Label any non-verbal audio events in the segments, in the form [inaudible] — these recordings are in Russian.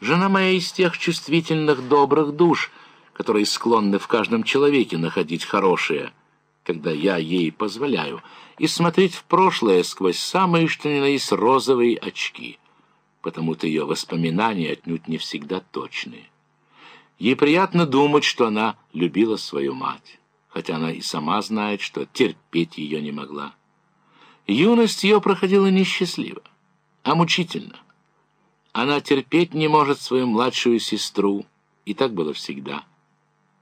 Жена моя из тех чувствительных, добрых душ, которые склонны в каждом человеке находить хорошее, когда я ей позволяю, и смотреть в прошлое сквозь самые что ни на есть розовые очки. Потому-то ее воспоминания отнюдь не всегда точные. Ей приятно думать, что она любила свою мать, хотя она и сама знает, что терпеть ее не могла. Юность ее проходила несчастливо, а мучительно. Она терпеть не может свою младшую сестру, и так было всегда.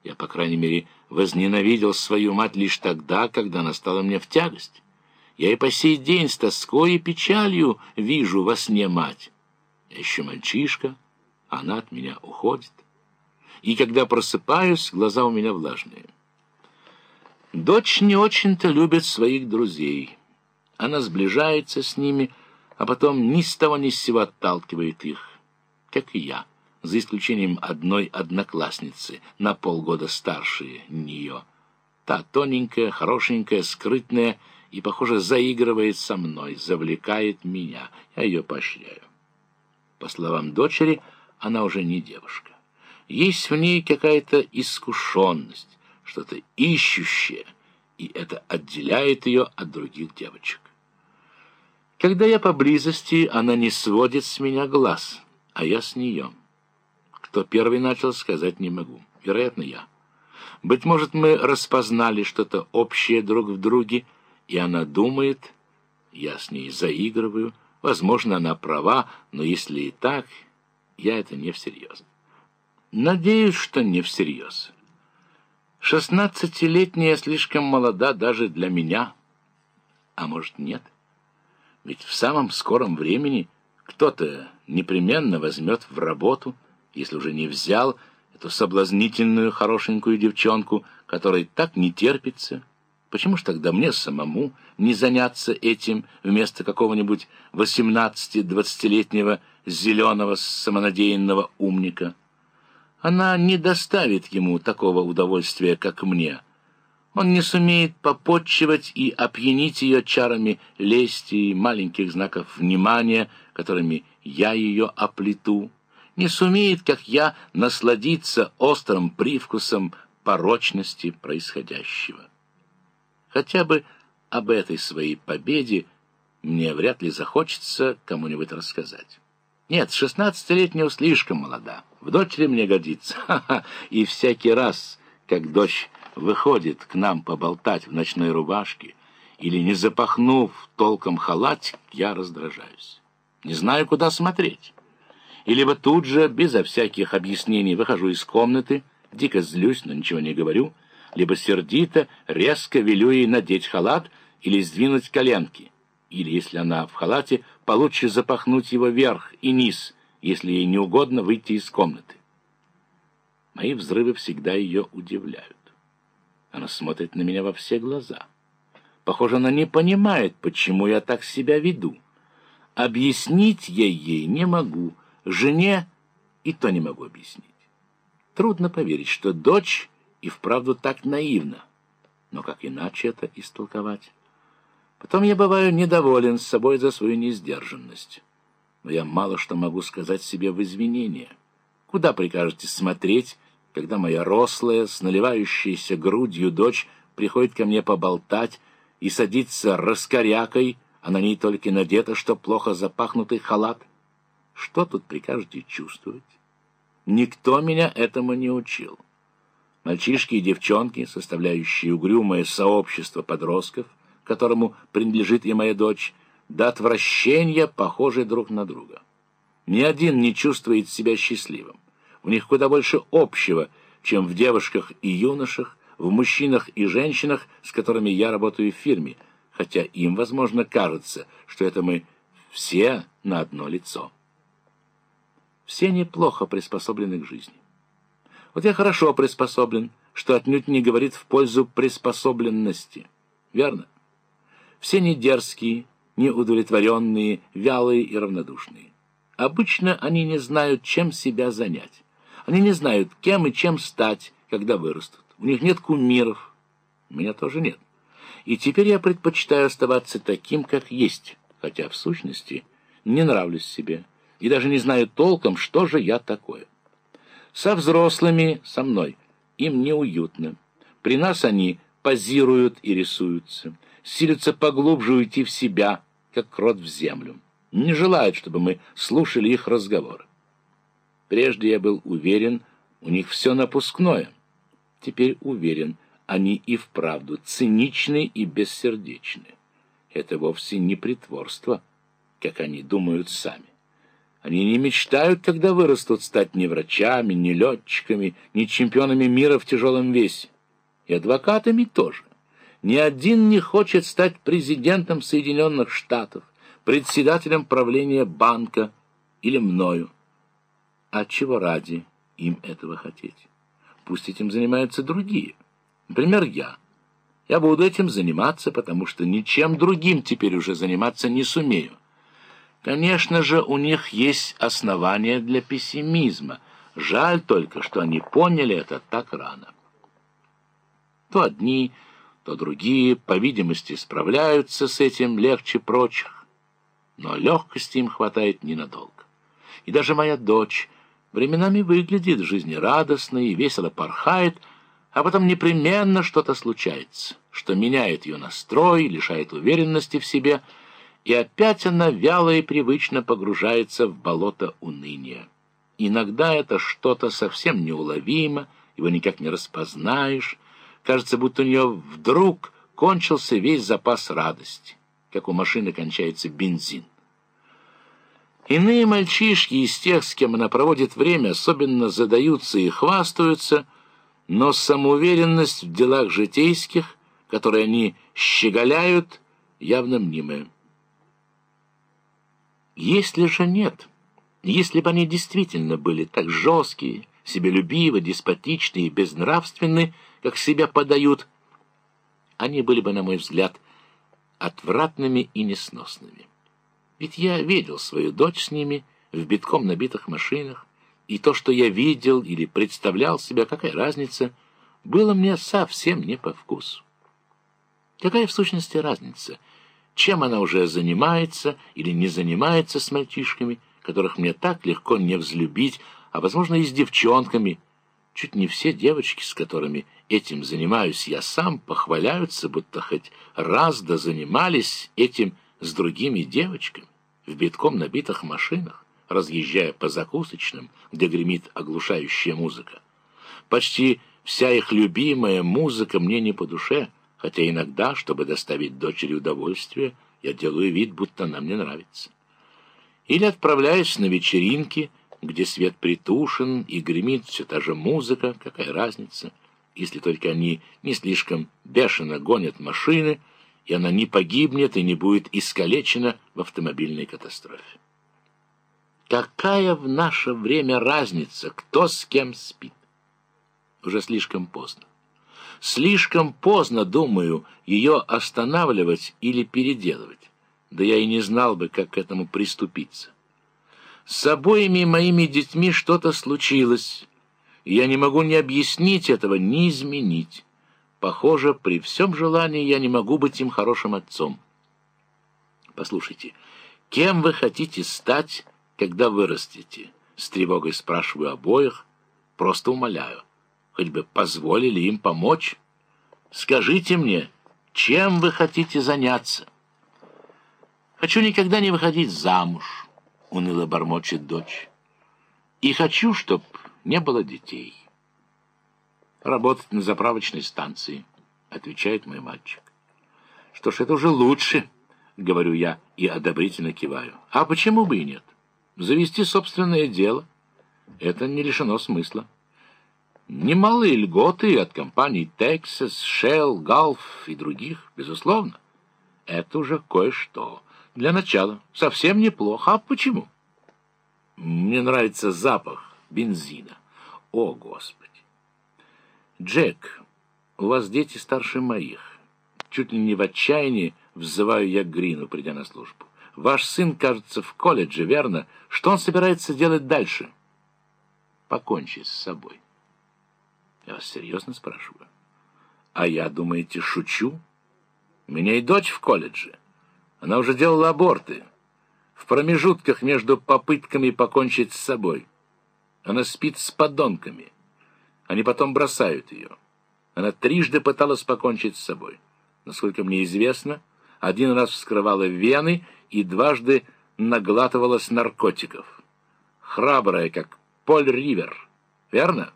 Я, по крайней мере, возненавидел свою мать лишь тогда, когда она стала мне в тягость. Я и по сей день с тоской и печалью вижу во сне мать. Я еще мальчишка, она от меня уходит. И когда просыпаюсь, глаза у меня влажные. Дочь не очень-то любит своих друзей. Она сближается с ними, а потом ни с того ни с сего отталкивает их, как и я, за исключением одной одноклассницы, на полгода старше нее. Та тоненькая, хорошенькая, скрытная и, похоже, заигрывает со мной, завлекает меня. Я ее поощряю. По словам дочери, она уже не девушка. Есть в ней какая-то искушенность, что-то ищущее, и это отделяет ее от других девочек. Когда я поблизости, она не сводит с меня глаз, а я с нее. Кто первый начал, сказать не могу. Вероятно, я. Быть может, мы распознали что-то общее друг в друге, и она думает, я с ней заигрываю, возможно, она права, но если и так, я это не всерьез. Надеюсь, что не всерьез. Шестнадцатилетняя слишком молода даже для меня, а может, нет. Ведь в самом скором времени кто-то непременно возьмет в работу, если уже не взял, эту соблазнительную хорошенькую девчонку, которой так не терпится. Почему ж тогда мне самому не заняться этим вместо какого-нибудь восемнадцати-двадцатилетнего зеленого самонадеянного умника? Она не доставит ему такого удовольствия, как мне. Он не сумеет попотчевать и опьянить ее чарами лести и маленьких знаков внимания, которыми я ее оплету. Не сумеет, как я, насладиться острым привкусом порочности происходящего. Хотя бы об этой своей победе мне вряд ли захочется кому-нибудь рассказать. Нет, шестнадцатилетняя слишком молода. В дочери мне годится. [laughs] И всякий раз, как дочь выходит к нам поболтать в ночной рубашке или не запахнув толком халатик, я раздражаюсь. Не знаю, куда смотреть. И либо тут же, безо всяких объяснений, выхожу из комнаты, дико злюсь, но ничего не говорю, либо сердито, резко велю ей надеть халат или сдвинуть коленки, или, если она в халате, получше запахнуть его вверх и низ, если ей не угодно выйти из комнаты. Мои взрывы всегда ее удивляют. Она смотрит на меня во все глаза. Похоже, она не понимает, почему я так себя веду. Объяснить я ей не могу. Жене и то не могу объяснить. Трудно поверить, что дочь и вправду так наивна. Но как иначе это истолковать? Потом я бываю недоволен собой за свою несдержанность. Но я мало что могу сказать себе в извинение. Куда прикажете смотреть, когда моя рослая, с наливающейся грудью дочь приходит ко мне поболтать и садится раскорякой, а на ней только надето, что плохо запахнутый халат. Что тут прикажете чувствовать? Никто меня этому не учил. Мальчишки и девчонки, составляющие угрюмое сообщество подростков, которому принадлежит и моя дочь, до отвращения похожи друг на друга. Ни один не чувствует себя счастливым. У них куда больше общего, чем в девушках и юношах, в мужчинах и женщинах, с которыми я работаю в фирме, хотя им, возможно, кажется, что это мы все на одно лицо. Все неплохо приспособлены к жизни. Вот я хорошо приспособлен, что отнюдь не говорит в пользу приспособленности. Верно? Все не дерзкие, не удовлетворенные, вялые и равнодушные. Обычно они не знают, чем себя занять. Они не знают, кем и чем стать, когда вырастут. У них нет кумиров. У меня тоже нет. И теперь я предпочитаю оставаться таким, как есть, хотя в сущности не нравлюсь себе. и даже не знаю толком, что же я такое. Со взрослыми, со мной, им неуютно. При нас они позируют и рисуются, силятся поглубже уйти в себя, как крот в землю. Не желают, чтобы мы слушали их разговоры. Прежде я был уверен, у них все напускное. Теперь уверен, они и вправду циничны и бессердечны. Это вовсе не притворство, как они думают сами. Они не мечтают, когда вырастут, стать ни врачами, ни летчиками, ни чемпионами мира в тяжелом весе. И адвокатами тоже. Ни один не хочет стать президентом Соединенных Штатов, председателем правления банка или мною. А чего ради им этого хотеть? Пусть этим занимаются другие. Например, я. Я буду этим заниматься, потому что ничем другим теперь уже заниматься не сумею. Конечно же, у них есть основания для пессимизма. Жаль только, что они поняли это так рано. То одни, то другие, по видимости, справляются с этим легче прочих. Но легкости им хватает ненадолго. И даже моя дочь временами выглядит жизнерадостно и весело порхает, а потом непременно что-то случается, что меняет ее настрой, лишает уверенности в себе — и опять она вяло и привычно погружается в болото уныния. Иногда это что-то совсем неуловимо, его никак не распознаешь. Кажется, будто у нее вдруг кончился весь запас радости, как у машины кончается бензин. Иные мальчишки из тех, с кем она проводит время, особенно задаются и хвастаются, но самоуверенность в делах житейских, которые они щеголяют, явно мнимая. Если же нет, если бы они действительно были так жесткие, себелюбивы, деспотичны и безнравственны, как себя подают, они были бы, на мой взгляд, отвратными и несносными. Ведь я видел свою дочь с ними в битком набитых машинах, и то, что я видел или представлял себя, какая разница, было мне совсем не по вкусу. Какая в сущности разница — чем она уже занимается или не занимается с мальчишками, которых мне так легко не взлюбить, а, возможно, и с девчонками. Чуть не все девочки, с которыми этим занимаюсь я сам, похваляются, будто хоть раз да занимались этим с другими девочками в битком набитых машинах, разъезжая по закусочным, где гремит оглушающая музыка. Почти вся их любимая музыка мне не по душе — хотя иногда, чтобы доставить дочери удовольствие, я делаю вид, будто она мне нравится. Или отправляюсь на вечеринки, где свет притушен и гремит все та же музыка, какая разница, если только они не слишком бешено гонят машины, и она не погибнет и не будет искалечена в автомобильной катастрофе. Какая в наше время разница, кто с кем спит? Уже слишком поздно. Слишком поздно, думаю, ее останавливать или переделывать. Да я и не знал бы, как к этому приступиться. С обоими моими детьми что-то случилось, и я не могу ни объяснить этого, ни изменить. Похоже, при всем желании я не могу быть им хорошим отцом. Послушайте, кем вы хотите стать, когда вырастете? С тревогой спрашиваю обоих, просто умоляю хоть бы позволили им помочь. Скажите мне, чем вы хотите заняться? Хочу никогда не выходить замуж, уныло бормочет дочь. И хочу, чтоб не было детей. Работать на заправочной станции, отвечает мой мальчик. Что ж, это уже лучше, говорю я и одобрительно киваю. А почему бы и нет? Завести собственное дело — это не лишено смысла. Немалые льготы от компаний Texas, Shell, Gulf и других, безусловно. Это уже кое-что. Для начала совсем неплохо. А почему? Мне нравится запах бензина. О, Господи! Джек, у вас дети старше моих. Чуть ли не в отчаянии взываю я к Грину, придя на службу. Ваш сын, кажется, в колледже, верно? Что он собирается делать дальше? Покончи с собой. Я вас серьезно спрашиваю. А я, думаете, шучу? У меня и дочь в колледже. Она уже делала аборты. в промежутках между попытками покончить с собой. Она спит с подонками. Они потом бросают ее. Она трижды пыталась покончить с собой. Насколько мне известно, один раз вскрывала вены и дважды наглатывалась наркотиков. Храбрая, как Поль Ривер. Верно?